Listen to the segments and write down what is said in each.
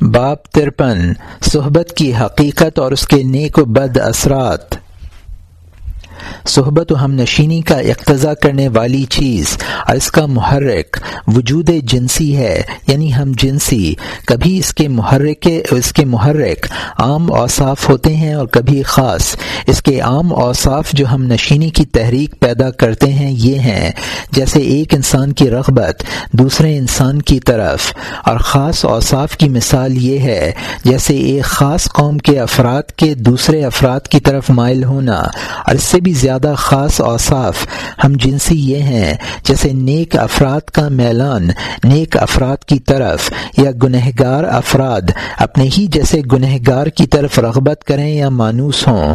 باپ ترپن صحبت کی حقیقت اور اس کے نیک و بد اثرات۔ صحبت و ہم نشینی کا اقتضا کرنے والی چیز۔ اور اس کا محرک وجود جنسی ہے یعنی ہم جنسی۔ کبھی اس کے محرک اس کے محرک عام اوصاف ہوتے ہیں اور کبھی خاص۔ اس کے عام اوصاف جو ہم نشینی کی تحریک پیدا کرتے ہیں یہ ہیں، جیسے ایک انسان کی رغبت دوسرے انسان کی طرف۔ اور خاص اوصاف کی مثال یہ ہے، جیسے ایک خاص قوم کے افراد کے دوسرے افراد کی طرف مائل ہونا۔ اور اس سے بھی زیادہ زیادہ خاص اوصاف ہم جنسی یہ ہیں، جیسے نیک افراد کا میلان، نیک افراد کی طرف یا گنہگار افراد، اپنے ہی جیسے گنہگار کی طرف رغبت کریں یا مانوس ہوں۔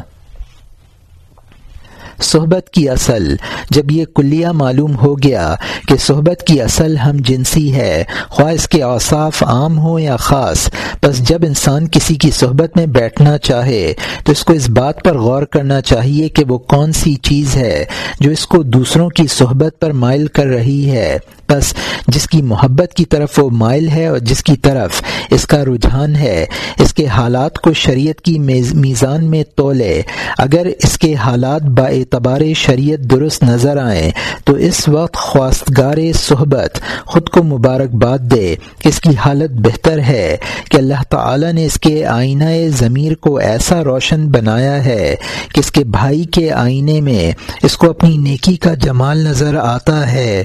صحبت کی اصل۔ جب یہ کلیہ معلوم ہو گیا کہ صحبت کی اصل ہم جنسی ہے خواہ اس کے اوصاف عام ہوں یا خاص بس جب انسان کسی کی صحبت میں بیٹھنا چاہے، تو اس کو اس بات پر غور کرنا چاہیے کہ وہ کون سی چیز ہے جو اس کو دوسروں کی صحبت پر مائل کر رہی ہے۔ بس جس کی محبت کی طرف وہ مائل ہے اور جس کی طرف اس کا رجحان ہے، اس کے حالات کو شریعت کی میزان میں تولے۔ اگر اس کے حالات با اعتبار شریعت درست نظر آئیں تو اس وقت خواستگار صحبت خود کو مبارکباد دے کہ اس کی حالت بہتر ہے، کہ اللہ تعالی نے اس کے آئینہ ضمیر کو ایسا روشن بنایا ہے کہ اس کے بھائی کے آئینے میں اس کو اپنی نیکی کا جمال نظر آتا ہے۔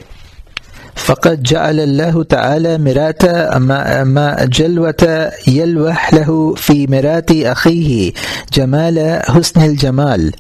فقط جعل اللہ تعالی مرات ما جلوت یلوح له فی مرات اخیہ جمال حسن الجمال۔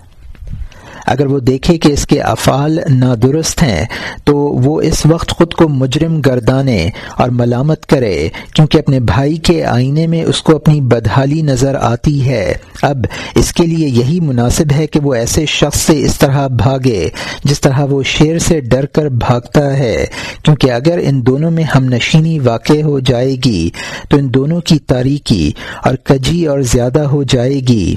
اگر وہ دیکھے کہ اس کے افعال نادرست ہیں، تو وہ اس وقت خود کو مجرم گردانے اور ملامت کرے، کیونکہ اپنے بھائی کے آئینے میں اس کو اپنی بدحالی نظر آتی ہے۔ اب اس کے لیے یہی مناسب ہے کہ وہ ایسے شخص سے اس طرح بھاگے، جس طرح وہ شیر سے ڈر کر بھاگتا ہے۔ کیونکہ اگر ان دونوں میں ہم نشینی واقع ہو جائے گی، تو ان دونوں کی تاریکی اور کجی اور زیادہ ہو جائے گی۔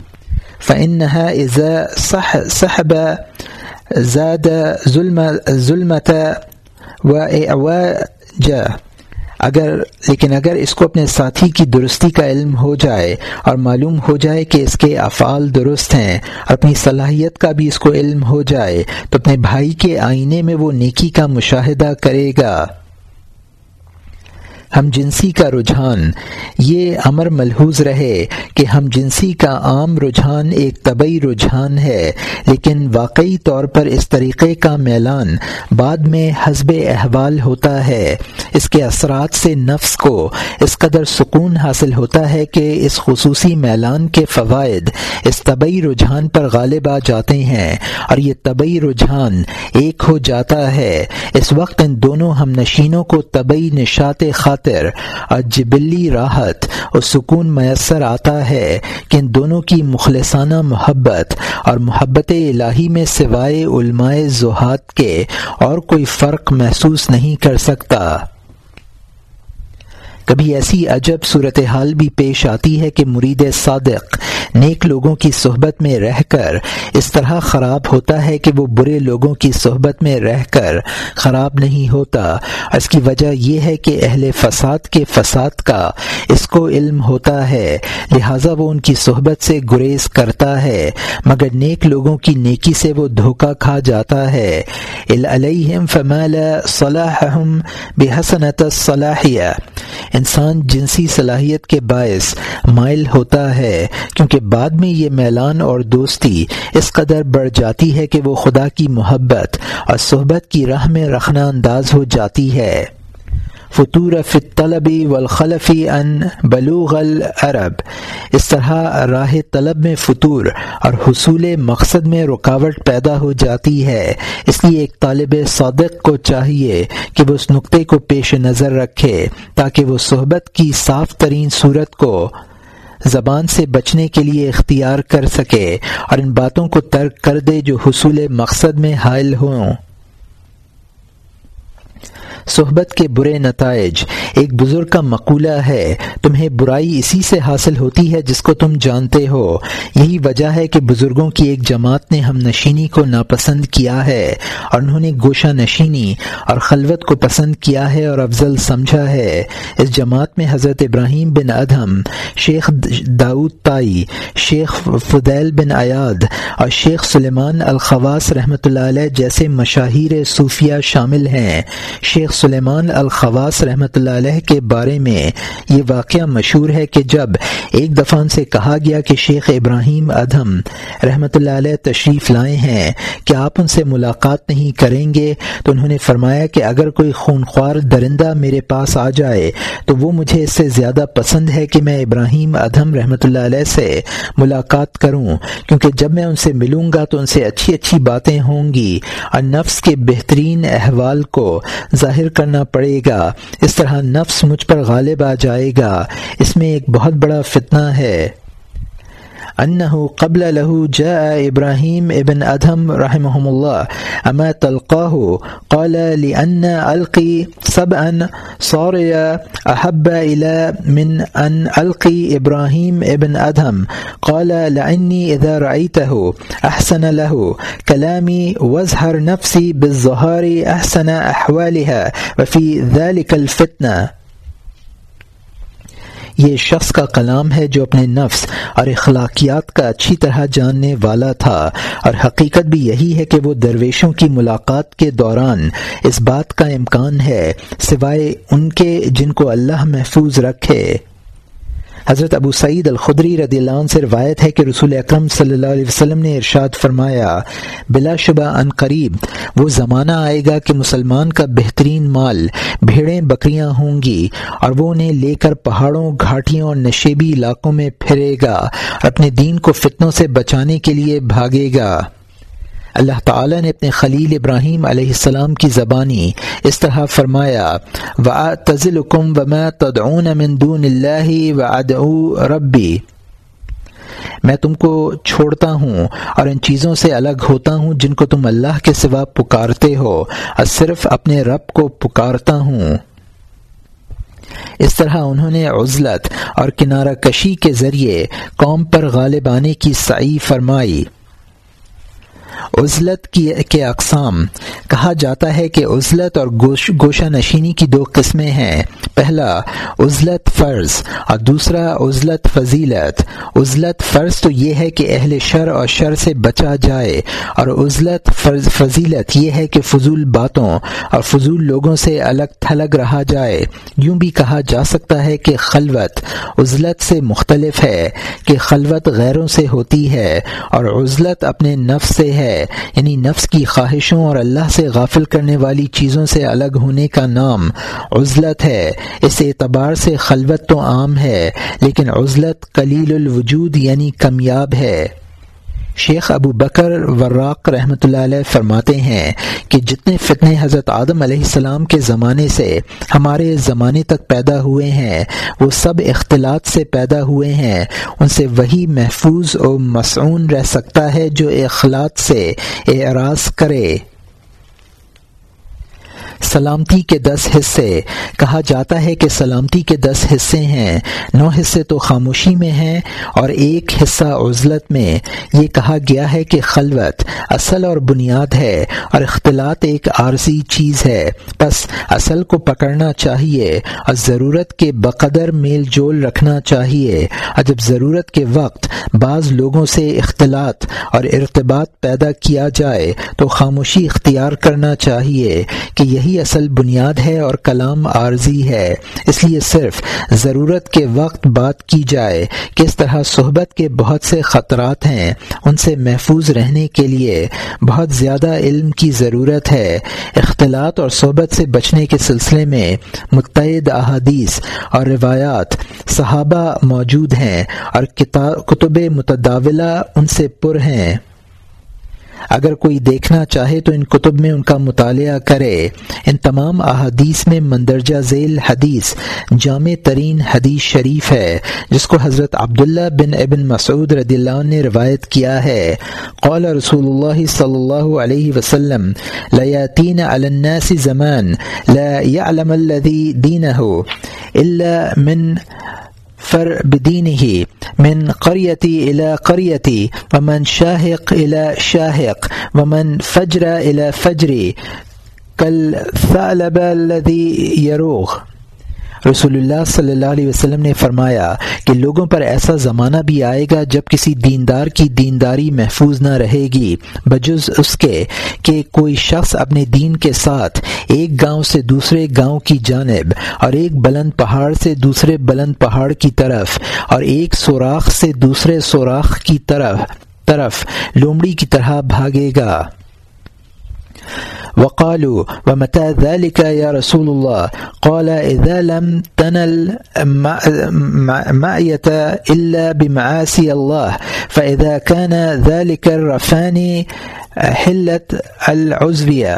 فإنها إذا صح صحب زاد ظلم، ظلمة وإعواجا اگر، لیکن اگر اس کو اپنے ساتھی کی درستی کا علم ہو جائے اور معلوم ہو جائے کہ اس کے افعال درست ہیں اپنی صلاحیت کا بھی اس کو علم ہو جائے، تو اپنے بھائی کے آئینے میں وہ نیکی کا مشاہدہ کرے گا۔ ہم جنسی کا رجحان۔ یہ امر ملحوظ رہے کہ ہم جنسی کا عام رجحان ایک طبی رجحان ہے، لیکن واقعی طور پر اس طریقے کا میلان بعد میں حزب احوال ہوتا ہے۔ اس کے اثرات سے نفس کو اس قدر سکون حاصل ہوتا ہے کہ اس خصوصی میلان کے فوائد اس طبی رجحان پر غالب آ جاتے ہیں۔ اور یہ طبی رجحان ایک ہو جاتا ہے۔ اس وقت ان دونوں ہم نشینوں کو طبی نشات خاطر خاطر جبلی راحت اور سکون میسر آتا ہے کہ ان دونوں کی مخلصانہ محبت اور محبت الہی میں سوائے علماء زحات کے اور کوئی فرق محسوس نہیں کر سکتا۔ کبھی ایسی عجب صورتحال بھی پیش آتی ہے کہ مرید صادق نیک لوگوں کی صحبت میں رہ کر۔ اس طرح خراب ہوتا ہے کہ وہ برے لوگوں کی صحبت میں رہ کر خراب نہیں ہوتا۔ اس کی وجہ یہ ہے کہ اہل فساد کے فساد کا اس کو علم ہوتا ہے۔ لہٰذا وہ ان کی صحبت سے گریز کرتا ہے۔ مگر نیک لوگوں کی نیکی سے وہ دھوکہ کھا جاتا ہے۔ علیہم فمال صلاحم بحسنت صلاحیہ انسان جنسی صلاحیت کے باعث مائل ہوتا ہے، کیونکہ کہ بعد میں یہ میلان اور دوستی اس قدر بڑھ جاتی ہے کہ وہ خدا کی محبت اور صحبت کی راہ میں رکھنا انداز ہو جاتی ہے۔ فطور طلبی والخلفی ان بلوغ العرب۔ اس طرح راہ طلب میں فطور اور حصول مقصد میں رکاوٹ پیدا ہو جاتی ہے۔ اس لیے ایک طالب صادق کو چاہیے کہ وہ اس نقطے کو پیش نظر رکھے تاکہ وہ صحبت کی صاف ترین صورت کو زبان سے بچنے کے لیے اختیار کر سکے اور ان باتوں کو ترک کر دے جو حصول مقصد میں حائل ہوں۔ صحبت کے برے نتائج۔ ایک بزرگ کا مقولہ ہے، تمہیں برائی اسی سے حاصل ہوتی ہے جس کو تم جانتے ہو۔ یہی وجہ ہے کہ بزرگوں کی ایک جماعت نے ہم نشینی کو ناپسند کیا ہے اور انہوں نے گوشہ نشینی اور خلوت کو پسند کیا ہے اور افضل سمجھا ہے۔ اس جماعت میں حضرت ابراہیم بن ادہم، شیخ داود تائی شیخ فدیل بن ایاد اور شیخ سلیمان الخواس رحمۃ اللہ علیہ جیسے مشاہیر صوفیہ شامل ہیں۔ شیخ سلیمان الخواس رحمۃ اللہ علیہ کے بارے میں یہ واقعہ مشہور ہے کہ جب ایک دفعہ ان سے کہا گیا کہ شیخ ابراہیم ادہم رحمۃ اللہ علیہ تشریف لائے ہیں کہ آپ ان سے ملاقات نہیں کریں گے؟ تو انہوں نے فرمایا کہ اگر کوئی خونخوار درندہ میرے پاس آ جائے تو وہ مجھے اس سے زیادہ پسند ہے کہ میں ابراہیم ادہم رحمۃ اللہ علیہ سے ملاقات کروں، کیونکہ جب میں ان سے ملوں گا تو ان سے اچھی اچھی باتیں ہوں گی اور نفس کے بہترین احوال کو ظاہر کرنا پڑے گا۔ اس طرح نفس مجھ پر غالب آ جائے گا۔ اس میں ایک بہت بڑا فتنہ ہے۔ انه قبل له جاء ابراهيم ابن ادهم رحمهم الله. اما تلقاه؟ قال لان القي سبعا صاريا احب الى من ان القي ابراهيم ابن ادهم قال لاني اذا رايته احسن له. كلامي وازهر نفسي بالظهار احسن احوالها وفي ذلك الفتنه یہ شخص کا کلام ہے جو اپنے نفس اور اخلاقیات کا اچھی طرح جاننے والا تھا اور حقیقت بھی یہی ہے کہ وہ درویشوں کی ملاقات کے دوران اس بات کا امکان ہے سوائے ان کے جن کو اللہ محفوظ رکھے۔ حضرت ابو سعید الخدری رضی اللہ عنہ سے روایت ہے کہ رسول اکرم صلی اللہ علیہ وسلم نے ارشاد فرمایا، بلا شبہ ان قریب، وہ زمانہ آئے گا کہ مسلمان کا بہترین مال، بھیڑیں بکریاں ہوں گی، اور وہ انہیں لے کر پہاڑوں، گھاٹیوں اور نشیبی علاقوں میں پھرے گا، اپنے دین کو فتنوں سے بچانے کے لیے بھاگے گا۔ اللہ تعالی نے اپنے خلیل ابراہیم علیہ السلام کی زبانی اس طرح فرمایا و تزل کم و میں دون اللہ و ادعو ربی میں تم کو چھوڑتا ہوں اور ان چیزوں سے الگ ہوتا ہوں جن کو تم اللہ کے سوا پکارتے ہو، اور صرف اپنے رب کو پکارتا ہوں۔ اس طرح انہوں نے عزلت اور کنارہ کشی کے ذریعے قوم پر غالب آنے کی سعی فرمائی۔ عزلت کی کے اقسام۔ کہا جاتا ہے کہ عزلت اور گوش گوشہ نشینی کی دو قسمیں ہیں۔ پہلا، عزلت فرض، اور دوسرا، عزلت فضیلت۔ عزلت فرض تو یہ ہے کہ اہل شر اور شر سے بچا جائے، اور عزلت فرض فضیلت یہ ہے کہ فضول باتوں اور فضول لوگوں سے الگ تھلگ رہا جائے۔ یوں بھی کہا جا سکتا ہے کہ خلوت عزلت سے مختلف ہے، کہ خلوت غیروں سے ہوتی ہے، اور عزلت اپنے نفس سے ہے یعنی نفس کی خواہشوں اور اللہ سے غافل کرنے والی چیزوں سے الگ ہونے کا نام عزلت ہے۔ اس اعتبار سے خلوت تو عام ہے، لیکن عزلت کلیل الوجود یعنی کمیاب ہے۔ شیخ ابو بکر وراق رحمۃ اللہ علیہ فرماتے ہیں کہ جتنے فتنے حضرت آدم علیہ السلام کے زمانے سے ہمارے زمانے تک پیدا ہوئے ہیں، وہ سب اختلاط سے پیدا ہوئے ہیں۔ ان سے وہی محفوظ و مسعون رہ سکتا ہے جو اخلاط سے اعراض کرے۔ سلامتی کے دس حصے۔ کہا جاتا ہے کہ سلامتی کے دس حصے ہیں۔ نو حصے تو خاموشی میں ہیں اور ایک حصہ عزلت میں۔ یہ کہا گیا ہے کہ خلوت اصل اور بنیاد ہے اور اختلاط ایک عارضی چیز ہے۔ بس اصل کو پکڑنا چاہیے اور ضرورت کے بقدر میل جول رکھنا چاہیے۔ اور جب ضرورت کے وقت بعض لوگوں سے اختلاط اور ارتباط پیدا کیا جائے تو خاموشی اختیار کرنا چاہیے کہ یہی یہی اصل بنیاد ہے اور کلام عارضی ہے۔ اس لیے صرف ضرورت کے وقت بات کی جائے کس طرح صحبت کے بہت سے خطرات ہیں۔ ان سے محفوظ رہنے کے لیے بہت زیادہ علم کی ضرورت ہے۔ اختلاط اور صحبت سے بچنے کے سلسلے میں متعد احادیث اور روایات صحابہ موجود ہیں اور کتب متداولہ ان سے پر ہیں۔ اگر کوئی دیکھنا چاہے تو ان کتب میں ان کا مطالعہ کرے۔ ان تمام احادیث میں مندرجہ ذیل حدیث جامع ترین حدیث شریف ہے، جس کو حضرت عبداللہ بن ابن مسعود رضی اللہ عنہ نے روایت کیا ہے۔ قول رسول اللہ صلی اللہ علیہ وسلم لیاتین علی الناس زمان، لا يعلم الذي دینه الا من فر بدینه من قريتي إلى قريتي ومن شاهق إلى شاهق ومن فجر إلى فجري كالثعلب الذي يروغ رسول اللہ صلی اللہ علیہ وسلم نے فرمایا کہ لوگوں پر ایسا زمانہ بھی آئے گا جب کسی دیندار کی دینداری محفوظ نہ رہے گی۔ بجز اس کے کہ کوئی شخص اپنے دین کے ساتھ ایک گاؤں سے دوسرے گاؤں کی جانب اور ایک بلند پہاڑ سے دوسرے بلند پہاڑ کی طرف اور ایک سوراخ سے دوسرے سوراخ کی طرف طرف لومڑی کی طرح بھاگے گا۔ وقالوا، ومتى ذلك يا رسول الله؟ قال، إذا لم تنل معية إلا بمعاصي الله، فإذا كان ذلك الرفاني حلت العزوية.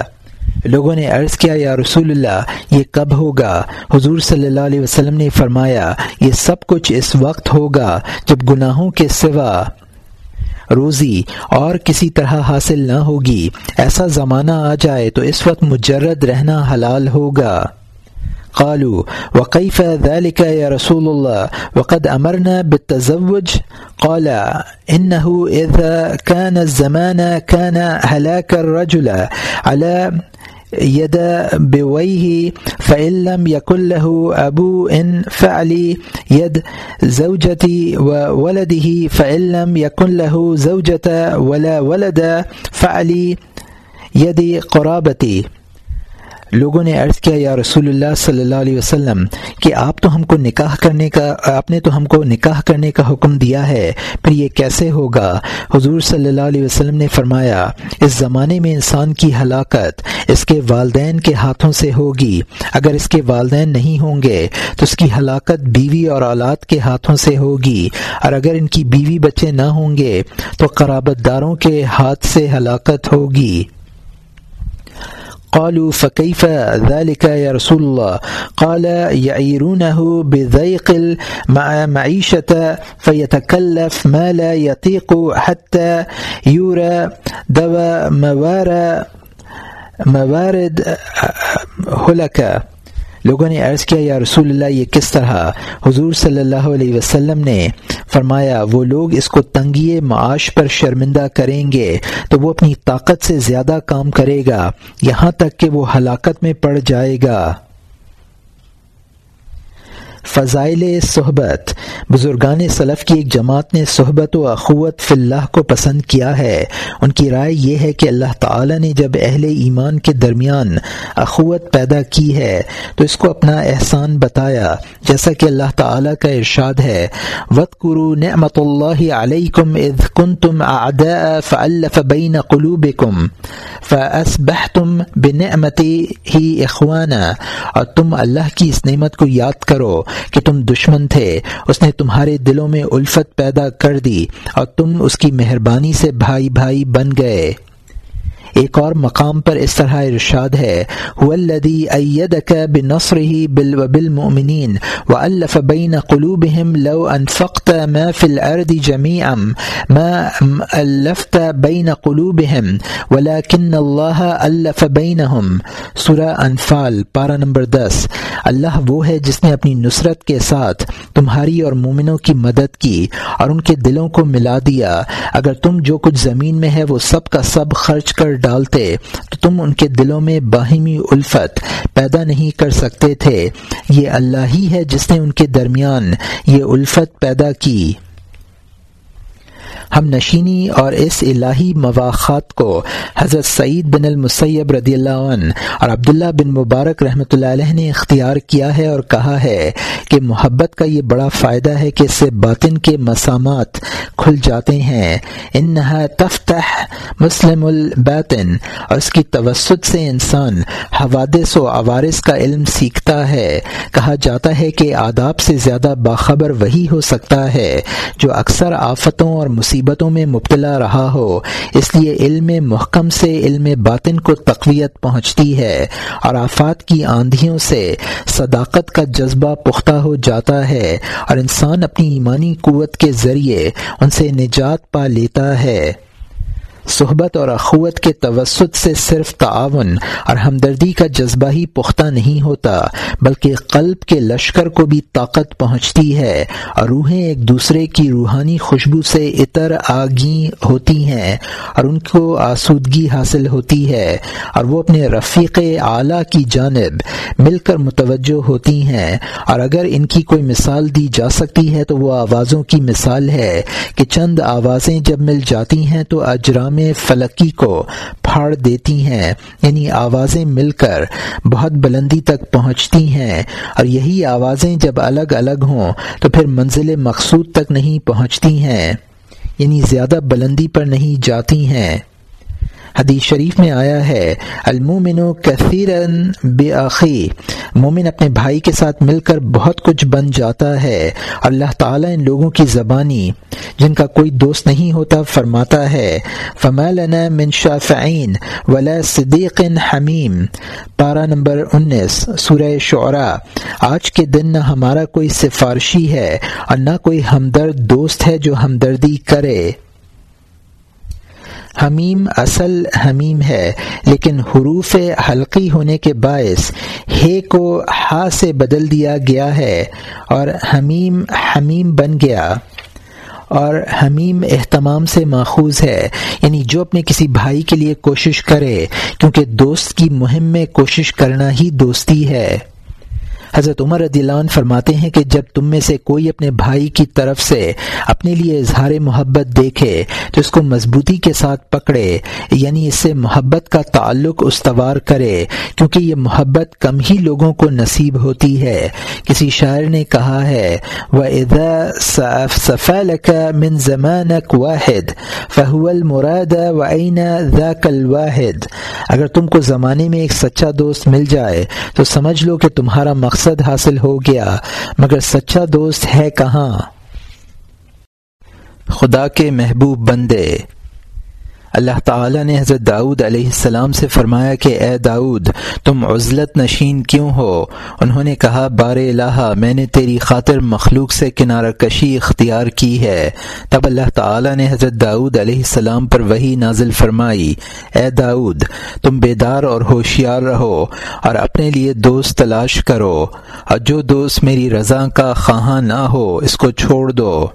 لوگوں نے عرض کیا یا رسول اللہ یہ کب ہوگا؟ حضور صلی اللہ علیہ وسلم نے فرمایا، یہ سب کچھ اس وقت ہوگا جب گناہوں کے سوا روزی اور کسی طرح حاصل نہ ہوگی۔ ایسا زمانہ آ جائے تو اس وقت مجرد رہنا حلال ہوگا۔ قالوا، وكيف ذلك يا رسول الله؟ وقد أمرنا بالتزوج؟ قال، إنه إذا كان الزمان كان هلاك الرجل على ید بویہ فعلم یق اللہ ابو ان فعلی ید زوجتی و ولدی فعلم یق اللہ زوجت ولا ولد فعلی یدی قرابتی لوگوں نے عرض کیا، یا رسول اللہ صلی اللہ علیہ وسلم، کہ آپ تو ہم کو نکاح کرنے کا، آپ نے تو ہم کو نکاح کرنے کا حکم دیا ہے، پھر یہ کیسے ہوگا؟ حضور صلی اللہ علیہ وسلم نے فرمایا، اس زمانے میں انسان کی ہلاکت اس کے والدین کے ہاتھوں سے ہوگی۔ اگر اس کے والدین نہیں ہوں گے، تو اس کی ہلاکت بیوی اور اولاد کے ہاتھوں سے ہوگی۔ اور اگر ان کی بیوی بچے نہ ہوں گے، تو قرابت داروں کے ہاتھ سے ہلاکت ہوگی۔ قالوا فكيف ذلك يا رسول الله؟ قال يعيرونه بضيق المعيشة فيتكلف ما لا يطيق حتى يرى دوا موارد موارد هلكه لوگوں نے عرض کیا، یا رسول اللہ، یہ کس طرح؟ حضور صلی اللہ علیہ وسلم نے فرمایا، وہ لوگ اس کو تنگی معاش پر شرمندہ کریں گے تو وہ اپنی طاقت سے زیادہ کام کرے گا، یہاں تک کہ وہ ہلاکت میں پڑ جائے گا۔ فضائل صحبت۔ بزرگان صلف کی ایک جماعت نے صحبت و اخوت فی اللہ کو پسند کیا ہے۔ ان کی رائے یہ ہے کہ اللہ تعالی نے جب اہل ایمان کے درمیان اخوت پیدا کی ہے، تو اس کو اپنا احسان بتایا۔ جیسا کہ اللہ تعالی کا ارشاد ہے وط قرو نعمت اللہ علیہ کم اد کن تم فلف بین قلوب کم بنعمتی ہی اخوانہ اور تم اللہ کی اس نعمت کو یاد کرو۔ کہ تم دشمن تھے۔ اس نے تمہارے دلوں میں الفت پیدا کر دی اور تم اس کی مہربانی سے بھائی بھائی بن گئے۔ ایک اور مقام پر اس طرح ارشاد ہے، والذی ایدک بنصره بالمؤمنین والف بین قلوبهم لو انفقت ما فی الارض جميعا، ما الفت بین قلوبهم، ولكن اللہ الف بینهم سورہ انفال، پارہ نمبر دس، اللہ وہ ہے جس نے اپنی نصرت کے ساتھ تمہاری اور مومنوں کی مدد کی اور ان کے دلوں کو ملا دیا۔ اگر تم جو کچھ زمین میں ہے وہ سب کا سب خرچ کر ڈال ڈالتے تو تم ان کے دلوں میں باہمی الفت پیدا نہیں کر سکتے تھے۔ یہ اللہ ہی ہے جس نے ان کے درمیان یہ الفت پیدا کی۔ ہم نشینی اور اس الہی مواخات کو حضرت سعید بن المسیب رضی اللہ عنہ اور عبداللہ بن مبارک رحمۃ اللہ علیہ نے اختیار کیا ہے اور کہا ہے کہ محبت کا یہ بڑا فائدہ ہے کہ اس سے باطن کے مسامات کھل جاتے ہیں۔ انہا تفتح مسلم الباطن اور اس کی توسط سے انسان حوادث و عوارث کا علم سیکھتا ہے۔ کہا جاتا ہے کہ آداب سے زیادہ باخبر وہی ہو سکتا ہے جو اکثر آفتوں اور مصیبتوں میں مبتلا رہا ہو۔ اس لیے علم محکم سے علم باطن کو تقویت پہنچتی ہے۔ اور آفات کی آندھیوں سے صداقت کا جذبہ پختہ ہو جاتا ہے اور انسان اپنی ایمانی قوت کے ذریعے ان سے نجات پا لیتا ہے۔ صحبت اور اخوت کے توسط سے صرف تعاون اور ہمدردی کا جذبہ ہی پختہ نہیں ہوتا، بلکہ قلب کے لشکر کو بھی طاقت پہنچتی ہے اور روحیں ایک دوسرے کی روحانی خوشبو سے اتر آگی ہوتی ہیں اور ان کو آسودگی حاصل ہوتی ہے اور وہ اپنے رفیق اعلیٰ کی جانب مل کر متوجہ ہوتی ہیں۔ اور اگر ان کی کوئی مثال دی جا سکتی ہے تو وہ آوازوں کی مثال ہے کہ چند آوازیں جب مل جاتی ہیں تو اجرام فلکی کو پھاڑ دیتی ہیں یعنی آوازیں مل کر بہت بلندی تک پہنچتی ہیں، اور یہی آوازیں جب الگ الگ ہوں تو پھر منزل مقصود تک نہیں پہنچتی ہیں یعنی زیادہ بلندی پر نہیں جاتی ہیں۔ حدیث شریف میں آیا ہے المومن و بے آخی، مومن اپنے بھائی کے ساتھ مل کر بہت کچھ بن جاتا ہے۔ اللہ تعالیٰ ان لوگوں کی زبانی، جن کا کوئی دوست نہیں ہوتا، فرماتا ہے فمالنا من شافعین ولا صدیق حمیم۔ پارہ نمبر انیس، سورہ شعراء، آج کے دن نہ ہمارا کوئی سفارشی ہے اور نہ کوئی ہمدرد دوست ہے جو ہمدردی کرے۔ حمیم اصل حمیم ہے، لیکن حروف حلقی ہونے کے باعث ہے کو ہا سے بدل دیا گیا ہے اور حمیم حمیم بن گیا۔ اور حمیم اہتمام سے ماخوذ ہے یعنی جو اپنے کسی بھائی کے لیے کوشش کرے، کیونکہ دوست کی مہم میں کوشش کرنا ہی دوستی ہے۔ حضرت عمر رضی اللہ عنہ فرماتے ہیں کہ جب تم میں سے کوئی اپنے بھائی کی طرف سے اپنے لیے اظہار محبت دیکھے تو اس کو مضبوطی کے ساتھ پکڑے یعنی اس سے محبت کا تعلق استوار کرے، کیونکہ یہ محبت کم ہی لوگوں کو نصیب ہوتی ہے۔ کسی شاعر نے کہا ہے وہ من زمانک واحد فہول مراد و ذاک الواحد اگر تم کو زمانے میں ایک سچا دوست مل جائے تو سمجھ لو کہ تمہارا مقصد مقصد حاصل ہو گیا مگر سچا دوست ہے کہاں؟ خدا کے محبوب بندے اللہ تعالی نے حضرت داؤد علیہ السلام سے فرمایا کہ اے داؤد، تم عزلت نشین کیوں ہو؟ انہوں نے کہا، بار الہ، میں نے تیری خاطر مخلوق سے کنارہ کشی اختیار کی ہے۔ تب اللہ تعالی نے حضرت داؤد علیہ السلام پر وہی نازل فرمائی۔ اے داؤد، تم بیدار اور ہوشیار رہو اور اپنے لیے دوست تلاش کرو۔ اور جو دوست میری رضا کا خواہاں نہ ہو، اس کو چھوڑ دو۔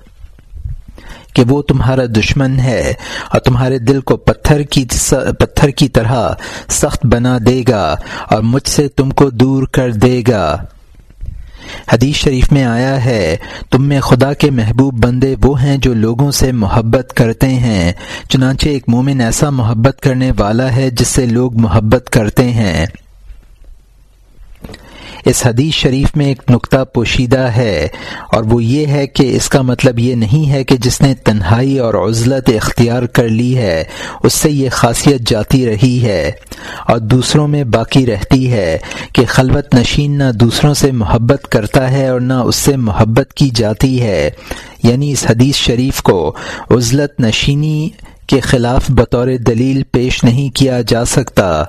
کہ وہ تمہارا دشمن ہے اور تمہارے دل کو پتھر کی پتھر کی طرح سخت بنا دے گا اور مجھ سے تم کو دور کر دے گا۔ حدیث شریف میں آیا ہے، تم میں خدا کے محبوب بندے وہ ہیں جو لوگوں سے محبت کرتے ہیں، چنانچہ ایک مومن ایسا محبت کرنے والا ہے جس سے لوگ محبت کرتے ہیں۔ اس حدیث شریف میں ایک نقطہ پوشیدہ ہے اور وہ یہ ہے کہ اس کا مطلب یہ نہیں ہے کہ جس نے تنہائی اور عزلت اختیار کر لی ہے، اس سے یہ خاصیت جاتی رہی ہے اور دوسروں میں باقی رہتی ہے کہ خلوت نشین نہ دوسروں سے محبت کرتا ہے اور نہ اس سے محبت کی جاتی ہے۔ یعنی اس حدیث شریف کو عزلت نشینی کے خلاف بطور دلیل پیش نہیں کیا جا سکتا۔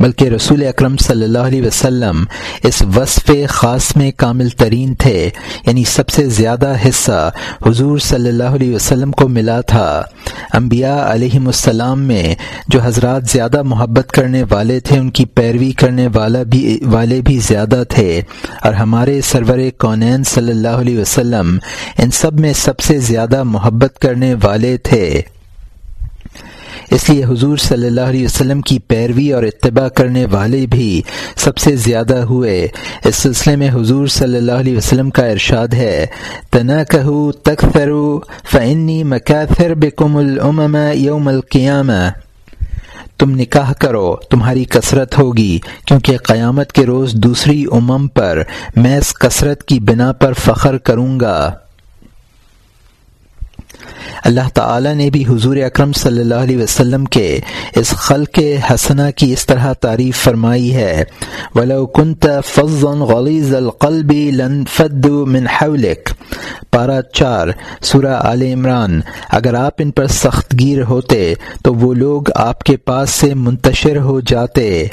بلکہ رسول اکرم صلی اللہ علیہ وسلم اس وصف خاص میں کامل ترین تھے یعنی سب سے زیادہ حصہ حضور صلی اللہ علیہ وسلم کو ملا تھا۔ انبیاء علیہ السلام میں جو حضرات زیادہ محبت کرنے والے تھے، ان کی پیروی کرنے والا بھی، والے بھی زیادہ تھے۔ اور ہمارے سرور کونین صلی اللہ علیہ وسلم ان سب میں سب سے زیادہ محبت کرنے والے تھے۔ اس لیے حضور صلی اللہ علیہ وسلم کی پیروی اور اتباع کرنے والے بھی سب سے زیادہ ہوئے۔ اس سلسلے میں حضور صلی اللہ علیہ وسلم کا ارشاد ہے تنا کہو تک فرو فنی مکاثر بکم العم یوم القیام تم نکاح کرو، تمہاری کثرت ہوگی، کیونکہ قیامت کے روز دوسری امم پر میں اس کثرت کی بنا پر فخر کروں گا۔ اللہ تعالی نے بھی حضور اکرم صلی اللہ علیہ وسلم کے اس خلق حسنا کی اس طرح تعریف فرمائی ہے۔ ولو كنت فظا غليظ القلب لن من حولك۔ پارہ چار، سورہ آل عمران۔ اگر آپ ان پر سخت گیر ہوتے تو وہ لوگ آپ کے پاس سے منتشر ہو جاتے۔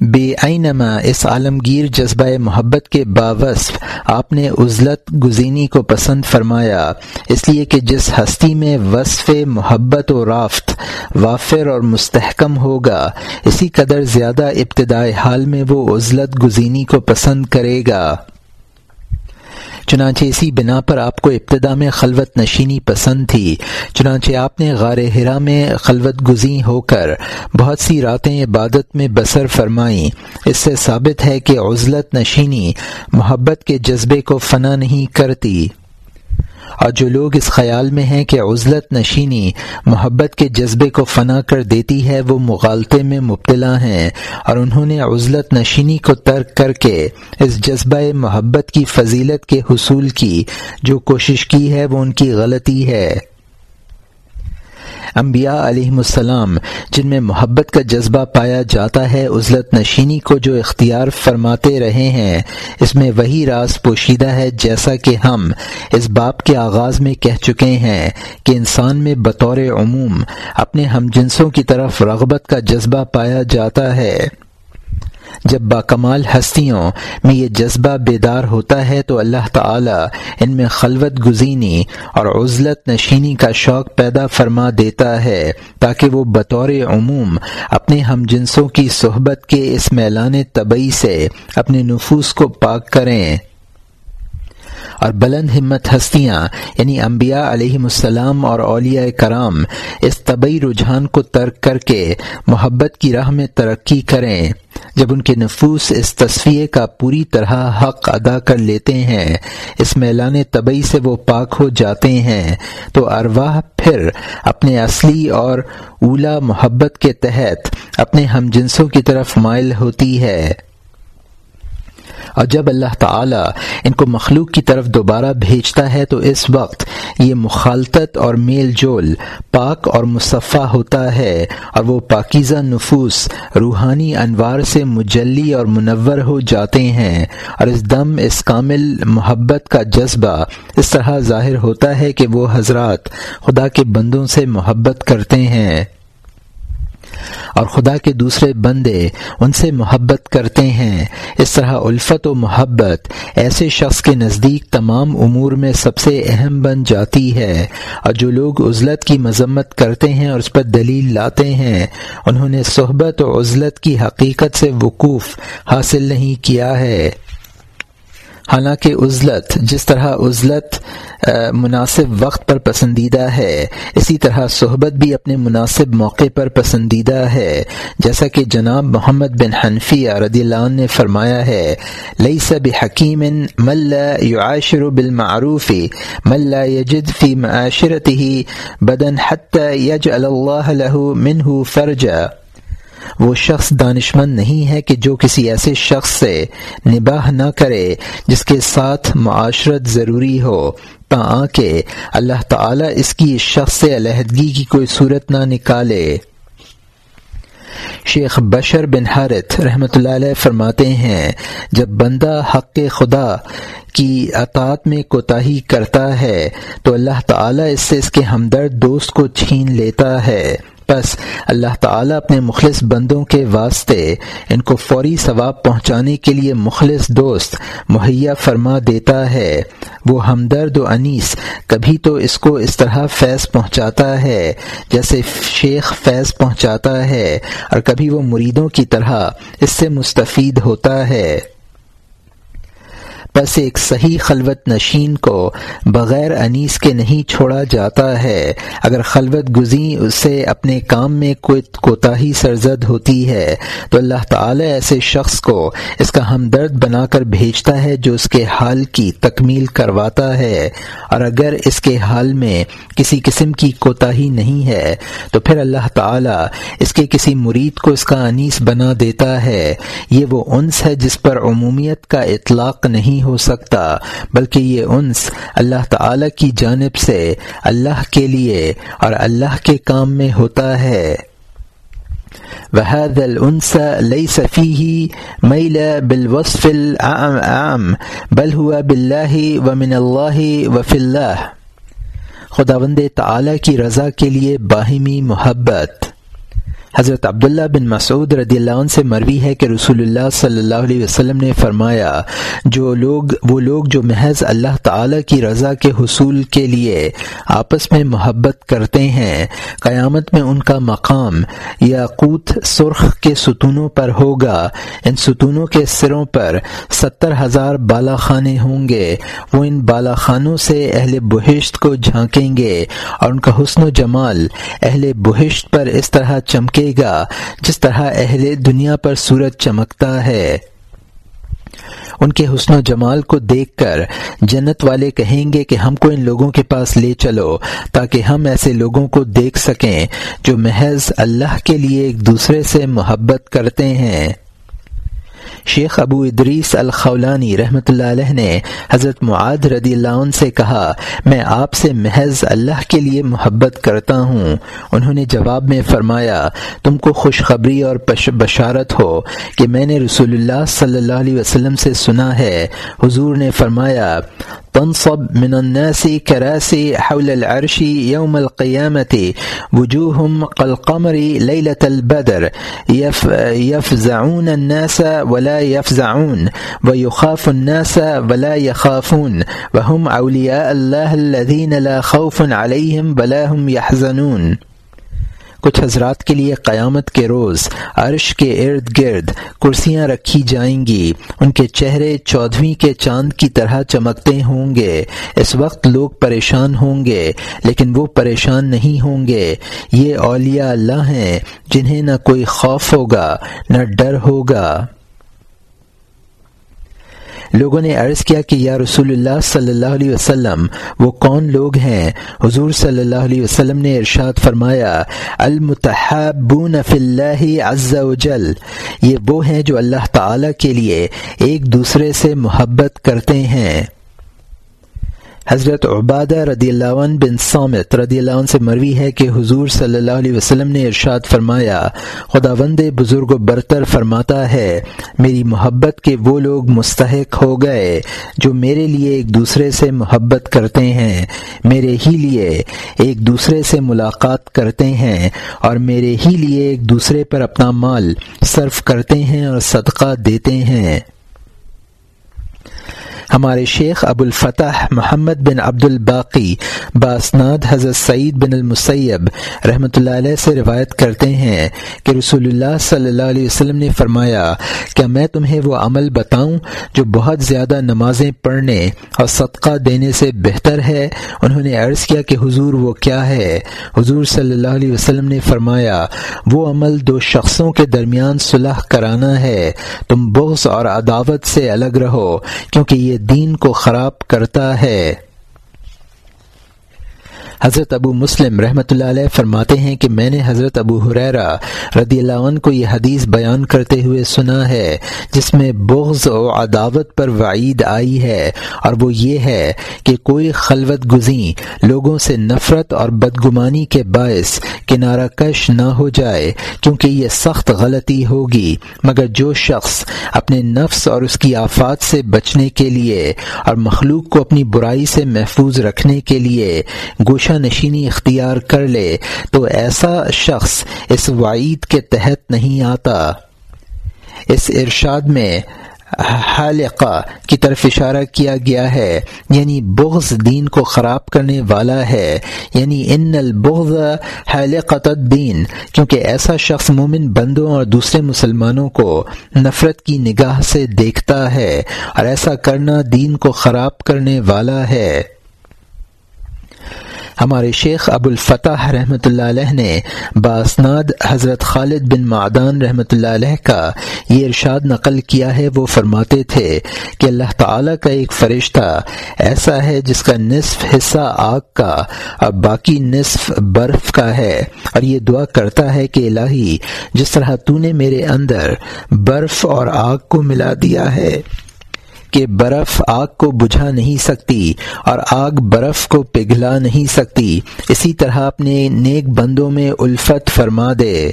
بے اینما اس عالمگیر جذبہ محبت کے باوصف آپ نے عزلت گزینی کو پسند فرمایا، اس لیے کہ جس ہستی میں وصف محبت و رافت وافر اور مستحکم ہوگا، اسی قدر زیادہ ابتدائی حال میں وہ عزلت گزینی کو پسند کرے گا۔ چنانچہ اسی بنا پر آپ کو ابتدا میں خلوت نشینی پسند تھی۔ چنانچہ آپ نے غار ہرا میں خلوت گزی ہو کر بہت سی راتیں عبادت میں بسر فرمائیں۔ اس سے ثابت ہے کہ عزلت نشینی محبت کے جذبے کو فنا نہیں کرتی۔ اور جو لوگ اس خیال میں ہیں کہ عزلت نشینی محبت کے جذبے کو فنا کر دیتی ہے، وہ مغالطے میں مبتلا ہیں اور انہوں نے عزلت نشینی کو ترک کر کے اس جذبہ محبت کی فضیلت کے حصول کی، جو کوشش کی ہے وہ ان کی غلطی ہے۔ انبیاء علیہ السلام، جن میں محبت کا جذبہ پایا جاتا ہے، عزلت نشینی کو جو اختیار فرماتے رہے ہیں، اس میں وہی راز پوشیدہ ہے جیسا کہ ہم اس باپ کے آغاز میں کہہ چکے ہیں کہ انسان میں بطور عموم اپنے ہم جنسوں کی طرف رغبت کا جذبہ پایا جاتا ہے۔ جب باکمال ہستیوں میں یہ جذبہ بیدار ہوتا ہے تو اللہ تعالی ان میں خلوت گزینی اور عزلت نشینی کا شوق پیدا فرما دیتا ہے تاکہ وہ بطور عموم اپنے ہم جنسوں کی صحبت کے اس میلان طبعی سے اپنے نفوس کو پاک کریں۔ اور بلند ہمت ہستیاں یعنی انبیاء علیہ السلام اور اولیاء کرام، اس طبی رجحان کو ترک کر کے محبت کی راہ میں ترقی کریں۔ جب ان کے نفوس اس تصفیے کا پوری طرح حق ادا کر لیتے ہیں، اس میلان طبی سے وہ پاک ہو جاتے ہیں، تو ارواح پھر اپنے اصلی اور اولا محبت کے تحت اپنے ہم جنسوں کی طرف مائل ہوتی ہے۔ اور جب اللہ تعالی ان کو مخلوق کی طرف دوبارہ بھیجتا ہے تو اس وقت یہ مخالطت اور میل جول پاک اور مصفہ ہوتا ہے اور وہ پاکیزہ نفوس روحانی انوار سے مجلی اور منور ہو جاتے ہیں اور اس دم، اس کامل محبت کا جذبہ اس طرح ظاہر ہوتا ہے کہ وہ حضرات خدا کے بندوں سے محبت کرتے ہیں۔ اور خدا کے دوسرے بندے ان سے محبت کرتے ہیں۔ اس طرح الفت و محبت ایسے شخص کے نزدیک تمام امور میں سب سے اہم بن جاتی ہے۔ اور جو لوگ عزلت کی مذمت کرتے ہیں اور اس پر دلیل لاتے ہیں، انہوں نے صحبت و عزلت کی حقیقت سے وقوف حاصل نہیں کیا ہے۔ حالانکہ عزلت، جس طرح عزلت مناسب وقت پر پسندیدہ ہے، اسی طرح صحبت بھی اپنے مناسب موقع پر پسندیدہ ہے۔ جیسا کہ جناب محمد بن حنفیہ رضی اللہ عنہ نے فرمایا ہے لئی سب حکیم مل یعاشر بالمعروف مل یجد فی معاشرته بدن حتى يجعل الله له منه فرجا۔ وہ شخص دانشمند نہیں ہے کہ جو کسی ایسے شخص سے نباہ نہ کرے جس کے ساتھ معاشرت ضروری ہو تا کہ اللہ تعالی اس کی اس شخص سے علیحدگی کی کوئی صورت نہ نکالے۔ شیخ بشر بن حارت رحمۃ اللہ علیہ فرماتے ہیں، جب بندہ حق خدا کی اطاعت میں کوتاہی کرتا ہے، تو اللہ تعالی اس سے اس کے ہمدرد دوست کو چھین لیتا ہے۔ پس اللہ تعالیٰ اپنے مخلص بندوں کے واسطے ان کو فوری ثواب پہنچانے کے لیے مخلص دوست مہیا فرما دیتا ہے۔ وہ ہمدرد و انیس، کبھی تو اس کو اس طرح فیض پہنچاتا ہے جیسے شیخ فیض پہنچاتا ہے اور کبھی وہ مریدوں کی طرح اس سے مستفید ہوتا ہے۔ بس ایک صحیح خلوت نشین کو بغیر انیس کے نہیں چھوڑا جاتا ہے۔ اگر خلوت گزی اسے اپنے کام میں کوئی کوتاہی سرزد ہوتی ہے، تو اللہ تعالی ایسے شخص کو اس کا ہمدرد بنا کر بھیجتا ہے جو اس کے حال کی تکمیل کرواتا ہے۔ اور اگر اس کے حال میں کسی قسم کی کوتاہی نہیں ہے، تو پھر اللہ تعالی اس کے کسی مرید کو اس کا انیس بنا دیتا ہے۔ یہ وہ انس ہے جس پر عمومیت کا اطلاق نہیں ہو سکتا، بلکہ یہ انس اللہ تعالی کی جانب سے اللہ کے لیے اور اللہ کے کام میں ہوتا ہے۔ وهذا الأنس ليس فيه ميل بالوصف العام بل هو بالله ومن الله وفي الله۔ خداوند تعالی کی رضا کے لیے باہمی محبت۔ حضرت عبداللہ بن مسعود رضی اللہ عنہ سے مروی ہے کہ رسول اللہ صلی اللہ علیہ وسلم نے فرمایا، جو لوگ، وہ لوگ جو محض اللہ تعالی کی رضا کے حصول کے لیے آپس میں محبت کرتے ہیں، قیامت میں ان کا مقام یا قوت سرخ کے ستونوں پر ہوگا۔ ان ستونوں کے سروں پر ستر ہزار بالا خانے ہوں گے۔ وہ ان بالا خانوں سے اہل بہشت کو جھانکیں گے اور ان کا حسن و جمال اہل بہشت پر اس طرح چمکے گا۔ جس طرح اہل دنیا پر سورج چمکتا ہے۔ ان کے حسن و جمال کو دیکھ کر جنت والے کہیں گے کہ ہم کو ان لوگوں کے پاس لے چلو، تاکہ ہم ایسے لوگوں کو دیکھ سکیں جو محض اللہ کے لیے ایک دوسرے سے محبت کرتے ہیں۔ شیخ ابو ادریس الخولانی رحمۃ اللہ علیہ نے حضرت معاد رضی اللہ عنہ سے کہا، میں آپ سے محض اللہ کے لیے محبت کرتا ہوں. انہوں نے جواب میں فرمایا، تم کو خوشخبری اور بشارت ہو کہ میں نے رسول اللہ صلی اللہ علیہ وسلم سے سنا ہے۔ حضور نے فرمایا تنصب من الناس كراسي حول العرش يوم القيامة وجوههم كالقمر ليلة البدر. يف، يفزعون الناس ولا يفزعون، ويخاف الناس ولا يخافون. وهم أولياء الله الذين لا خوف عليهم ولا هم يحزنون. کچھ حضرات کے لیے قیامت کے روز عرش کے ارد گرد کرسیاں رکھی جائیں گی۔ ان کے چہرے چودھویں کے چاند کی طرح چمکتے ہوں گے۔ اس وقت لوگ پریشان ہوں گے، لیکن وہ پریشان نہیں ہوں گے۔ یہ اولیاء اللہ ہیں، جنہیں نہ کوئی خوف ہوگا، نہ ڈر ہوگا۔ لوگوں نے عرض کیا کہ یا رسول اللہ صلی اللہ علیہ وسلم، وہ کون لوگ ہیں؟ حضور صلی اللہ علیہ وسلم نے ارشاد فرمایا المتحبون فی اللہ عز و جل۔ یہ وہ ہیں جو اللہ تعالی کے لیے ایک دوسرے سے محبت کرتے ہیں۔ حضرت عبادہ رضی اللہ عنہ بن سامت رضی اللہ عنہ سے مروی ہے کہ حضور صلی اللہ علیہ وسلم نے ارشاد فرمایا خدا وند بزرگ و برتر فرماتا ہے، میری محبت کے وہ لوگ مستحق ہو گئے جو میرے لیے ایک دوسرے سے محبت کرتے ہیں، میرے ہی لیے ایک دوسرے سے ملاقات کرتے ہیں اور میرے ہی لیے ایک دوسرے پر اپنا مال صرف کرتے ہیں اور صدقہ دیتے ہیں۔ ہمارے شیخ ابو الفتح محمد بن عبد الباقی باسناد حضرت سعید بن المسیب رحمۃ اللہ علیہ سے روایت کرتے ہیں کہ رسول اللہ صلی اللہ علیہ وسلم نے فرمایا، کیا میں تمہیں وہ عمل بتاؤں جو بہت زیادہ نمازیں پڑھنے اور صدقہ دینے سے بہتر ہے؟ انہوں نے عرض کیا کہ حضور وہ کیا ہے؟ حضور صلی اللہ علیہ وسلم نے فرمایا، وہ عمل دو شخصوں کے درمیان صلح کرانا ہے، تم بغض اور عداوت سے الگ رہو، کیونکہ یہ دین کو خراب کرتا ہے۔ حضرت ابو مسلم رحمۃ اللہ علیہ فرماتے ہیں کہ میں نے حضرت ابو حریرا رضی اللہ عنہ کو یہ حدیث بیان کرتے ہوئے سنا ہے، جس میں بغض و عداوت پر وعید آئی ہے اور وہ یہ ہے کہ کوئی خلوت گزیں لوگوں سے نفرت اور بدگمانی کے باعث کنارہ کش نہ ہو جائے، کیونکہ یہ سخت غلطی ہوگی۔ مگر جو شخص اپنے نفس اور اس کی آفات سے بچنے کے لیے اور مخلوق کو اپنی برائی سے محفوظ رکھنے کے لیے گوشہ اچھا نشینی اختیار کر لے تو ایسا شخص اس وعید کے تحت نہیں آتا۔ اس ارشاد میں حالقہ کی طرف اشارہ کیا گیا ہے یعنی بغض دین کو خراب کرنے والا ہے۔ یعنی ان البغض حالقت الدین، کیونکہ ایسا شخص مومن بندوں اور دوسرے مسلمانوں کو نفرت کی نگاہ سے دیکھتا ہے اور ایسا کرنا دین کو خراب کرنے والا ہے۔ ہمارے شیخ ابو الفتح رحمۃ اللہ علیہ نے باسناد حضرت خالد بن معدان رحمۃ اللہ علیہ کا یہ ارشاد نقل کیا ہے۔ وہ فرماتے تھے کہ اللہ تعالی کا ایک فرشتہ ایسا ہے جس کا نصف حصہ آگ کا اور باقی نصف برف کا ہے اور یہ دعا کرتا ہے کہ الہی جس طرح تو نے میرے اندر برف اور آگ کو ملا دیا ہے۔ کہ برف آگ کو بجھا نہیں سکتی اور آگ برف کو پگھلا نہیں سکتی۔ اسی طرح اپنے نیک بندوں میں الفت فرما دے۔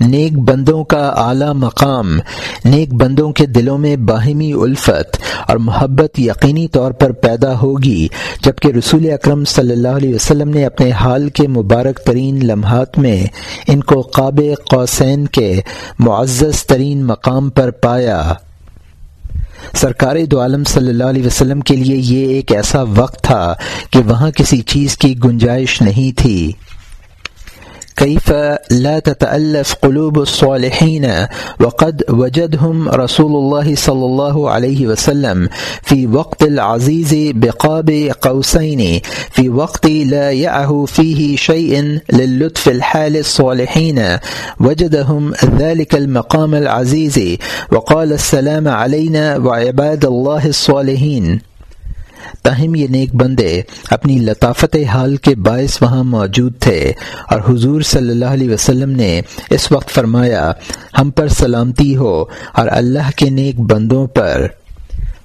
نیک بندوں کا اعلیٰ مقام، نیک بندوں کے دلوں میں باہمی الفت اور محبت یقینی طور پر پیدا ہوگی۔ جبکہ رسول اکرم صلی اللہ علیہ وسلم نے اپنے حال کے مبارک ترین لمحات میں ان کو قاب قوسین کے معزز ترین مقام پر پایا۔ سرکار دو عالم صلی اللہ علیہ وسلم کے لیے یہ ایک ایسا وقت تھا کہ وہاں کسی چیز کی گنجائش نہیں تھی۔ كيف لا تتألف قلوب الصالحين وقد وجدهم رسول الله صلى الله عليه وسلم في وقت العزيز بقاب قوسين، في وقت لا يعه فيه شيء للطف الحال الصالحين. وجدهم ذلك المقام العزيز، وقال السلام علينا وعباد الله الصالحين. تاہم یہ نیک بندے اپنی لطافت حال کے باعث وہاں موجود تھے اور حضور صلی اللہ علیہ وسلم نے اس وقت فرمایا، ہم پر سلامتی ہو اور اللہ کے نیک بندوں پر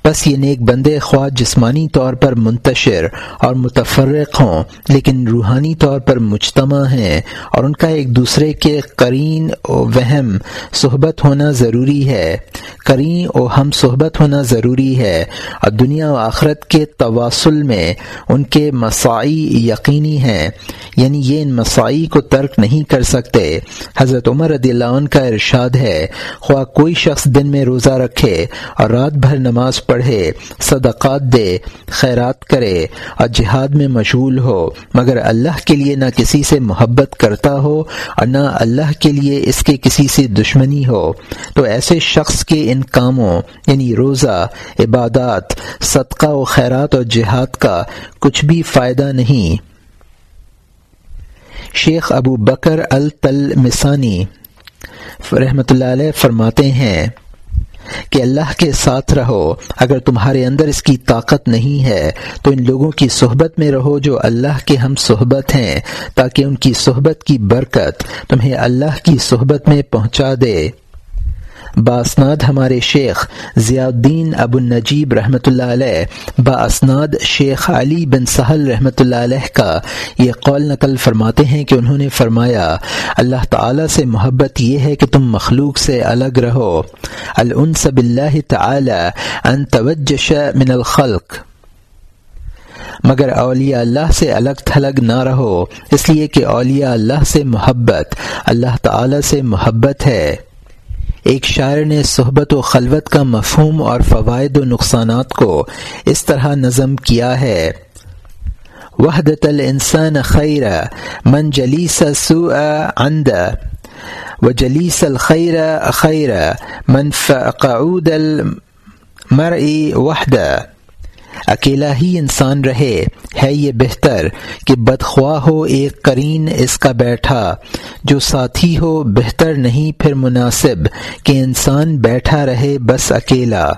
بس یہ نیک بندے خواہ جسمانی طور پر منتشر اور متفرق ہوں، لیکن روحانی طور پر مجتمع ہیں اور ان کا ایک دوسرے کے قرین و وہم صحبت ہونا ضروری ہے۔ کرین و ہم صحبت ہونا ضروری ہے۔ اور دنیا و آخرت کے تواصل میں ان کے مساعی یقینی ہیں۔ یعنی یہ ان مساعی کو ترک نہیں کر سکتے۔ حضرت عمر رضی اللہ عنہ کا ارشاد ہے، خواہ کوئی شخص دن میں روزہ رکھے اور رات بھر نماز پڑھ پڑھے، صدقات دے، خیرات کرے اور جہاد میں مشغول ہو۔ مگر اللہ کے لیے نہ کسی سے محبت کرتا ہو اور نہ اللہ کے لیے اس کے کسی سے دشمنی ہو۔ تو ایسے شخص کے ان کاموں یعنی روزہ، عبادات، صدقہ و خیرات اور جہاد کا کچھ بھی فائدہ نہیں۔ شیخ ابو بکر التل مسانی رحمۃ اللہ علیہ فرماتے ہیں کہ اللہ کے ساتھ رہو۔ اگر تمہارے اندر اس کی طاقت نہیں ہے، تو ان لوگوں کی صحبت میں رہو جو اللہ کے ہم صحبت ہیں، تاکہ ان کی صحبت کی برکت تمہیں اللہ کی صحبت میں پہنچا دے۔ باسناد ہمارے شیخ ضیاء الدین ابو النجیب رحمۃ اللہ علیہ، باسناد شیخ علی بن سہل رحمۃ اللہ علیہ کا یہ قول نقل فرماتے ہیں کہ انہوں نے فرمایا، اللہ تعالی سے محبت یہ ہے کہ تم مخلوق سے الگ رہو۔ الانس باللہ تعالی ان توجش من الخلق۔ مگر اولیاء اللہ سے الگ تھلگ نہ رہو، اس لیے کہ اولیاء اللہ سے محبت، اللہ تعالی سے محبت ہے۔ ایک شاعر نے صحبت و خلوت کا مفہوم اور فوائد و نقصانات کو اس طرح نظم کیا ہے۔ وحدت الانسان خیر من جلیس سوء عند و جلیس الخیر خیر من فقعود المرء وحدہ اکیلا ہی انسان رہے، ہے یہ بہتر کہ بدخواہ ہو ایک کرین اس کا بیٹھا۔ جو ساتھی ہو بہتر نہیں پھر مناسب کہ انسان بیٹھا رہے بس اکیلا۔